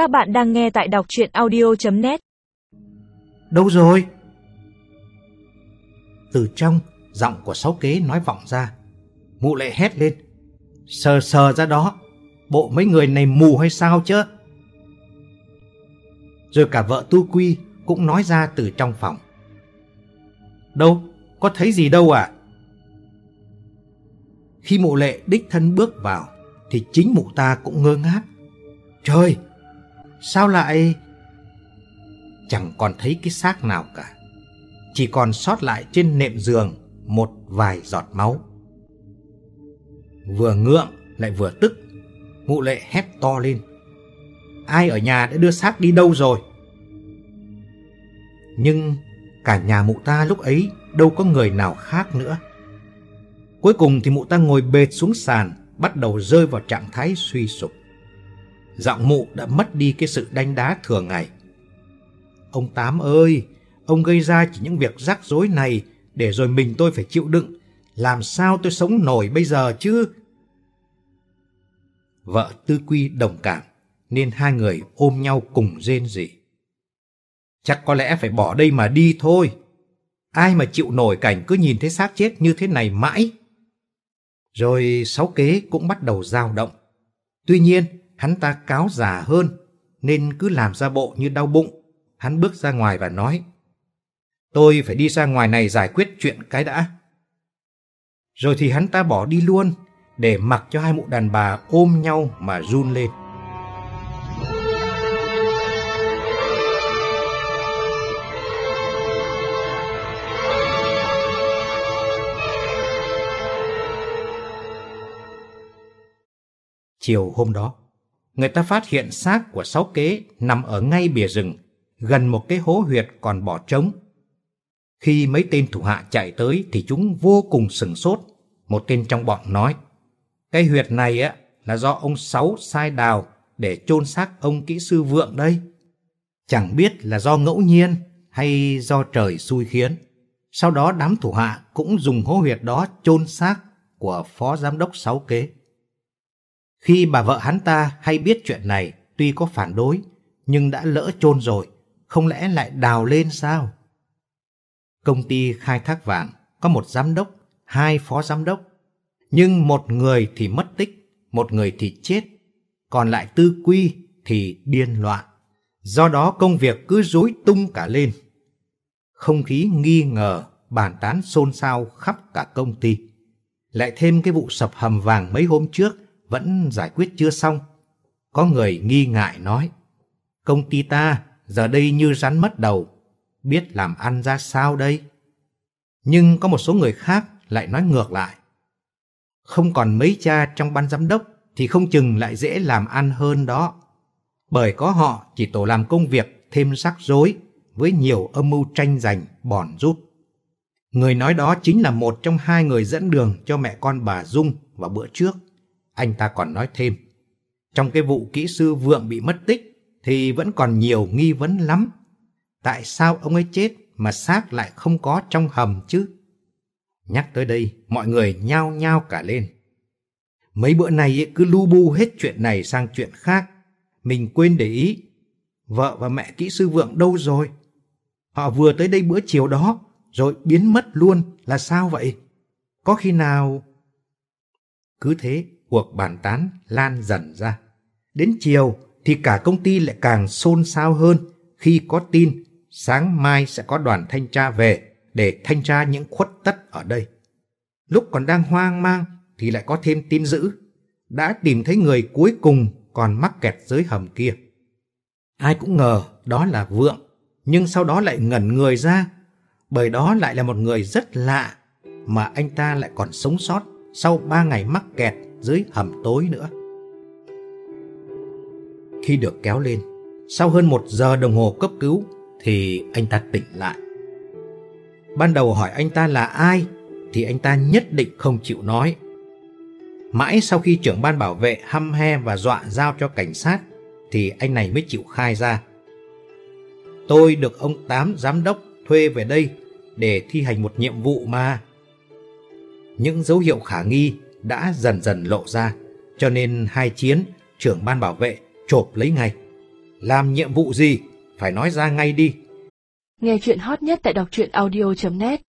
Các bạn đang nghe tại đọc chuyện audio.net Đâu rồi? Từ trong, giọng của sáu kế nói vọng ra. Mụ lệ hét lên. Sờ sờ ra đó, bộ mấy người này mù hay sao chứ? Rồi cả vợ tu quy cũng nói ra từ trong phòng. Đâu, có thấy gì đâu à? Khi mụ lệ đích thân bước vào, thì chính mụ ta cũng ngơ ngác. Trời, sao lại... Chẳng còn thấy cái xác nào cả. Chỉ còn sót lại trên nệm giường một vài giọt máu. Vừa ngượng lại vừa tức, mụ lệ hét to lên. Ai ở nhà đã đưa xác đi đâu rồi? Nhưng cả nhà mụ ta lúc ấy đâu có người nào khác nữa. Cuối cùng thì mụ ta ngồi bệt xuống sàn, bắt đầu rơi vào trạng thái suy sụp. Giọng mụ đã mất đi cái sự đánh đá thường ngày. Ông Tám ơi, ông gây ra chỉ những việc rắc rối này để rồi mình tôi phải chịu đựng. Làm sao tôi sống nổi bây giờ chứ? Vợ Tư Quy đồng cảm, nên hai người ôm nhau cùng rên rỉ. Chắc có lẽ phải bỏ đây mà đi thôi. Ai mà chịu nổi cảnh cứ nhìn thấy xác chết như thế này mãi. Rồi sáu kế cũng bắt đầu dao động. Tuy nhiên, hắn ta cáo già hơn, nên cứ làm ra bộ như đau bụng. Hắn bước ra ngoài và nói, Tôi phải đi ra ngoài này giải quyết chuyện cái đã. Rồi thì hắn ta bỏ đi luôn, để mặc cho hai mụ đàn bà ôm nhau mà run lên. Chiều hôm đó, người ta phát hiện xác của sáu kế nằm ở ngay bìa rừng, gần một cái hố huyệt còn bỏ trống. Khi mấy tên thủ hạ chạy tới thì chúng vô cùng sừng sốt. Một tên trong bọn nói, cái huyệt này á là do ông Sáu sai đào để chôn xác ông kỹ sư vượng đây. Chẳng biết là do ngẫu nhiên hay do trời xui khiến. Sau đó đám thủ hạ cũng dùng hố huyệt đó chôn xác của phó giám đốc Sáu kế. Khi bà vợ hắn ta hay biết chuyện này, tuy có phản đối, nhưng đã lỡ chôn rồi, không lẽ lại đào lên sao? Công ty khai thác vàng có một giám đốc, hai phó giám đốc, nhưng một người thì mất tích, một người thì chết, còn lại tư quy thì điên loạn. Do đó công việc cứ rối tung cả lên. Không khí nghi ngờ, bàn tán xôn xao khắp cả công ty. Lại thêm cái vụ sập hầm vàng mấy hôm trước vẫn giải quyết chưa xong. Có người nghi ngại nói, công ty ta giờ đây như rắn mất đầu, biết làm ăn ra sao đây? Nhưng có một số người khác lại nói ngược lại. Không còn mấy cha trong ban giám đốc thì không chừng lại dễ làm ăn hơn đó. Bởi có họ chỉ tổ làm công việc thêm rắc rối với nhiều âm mưu tranh giành, bòn rút. Người nói đó chính là một trong hai người dẫn đường cho mẹ con bà Dung vào bữa trước. Anh ta còn nói thêm, trong cái vụ kỹ sư vượng bị mất tích thì vẫn còn nhiều nghi vấn lắm. Tại sao ông ấy chết mà xác lại không có trong hầm chứ? Nhắc tới đây, mọi người nhao nhao cả lên. Mấy bữa này cứ lu bu hết chuyện này sang chuyện khác. Mình quên để ý. Vợ và mẹ kỹ sư vượng đâu rồi? Họ vừa tới đây bữa chiều đó, rồi biến mất luôn là sao vậy? Có khi nào... Cứ thế, cuộc bàn tán lan dần ra. Đến chiều thì cả công ty lại càng xôn xao hơn khi có tin sáng mai sẽ có đoàn thanh tra về để thanh tra những khuất tất ở đây. Lúc còn đang hoang mang thì lại có thêm tin dữ. Đã tìm thấy người cuối cùng còn mắc kẹt dưới hầm kia. Ai cũng ngờ đó là Vượng, nhưng sau đó lại ngẩn người ra, bởi đó lại là một người rất lạ mà anh ta lại còn sống sót sau ba ngày mắc kẹt dưới hầm tối nữa. Khi được kéo lên, sau hơn một giờ đồng hồ cấp cứu thì anh ta tỉnh lại. Ban đầu hỏi anh ta là ai thì anh ta nhất định không chịu nói. Mãi sau khi trưởng ban bảo vệ hăm he và dọa giao cho cảnh sát thì anh này mới chịu khai ra. Tôi được ông Tám giám đốc thuê về đây để thi hành một nhiệm vụ mà. Những dấu hiệu khả nghi đã dần dần lộ ra, cho nên hai chiến trưởng ban bảo vệ chộp lấy ngay. Làm nhiệm vụ gì? Phải nói ra ngay đi. Nghe chuyện hot nhất tại đọc truyện audio.net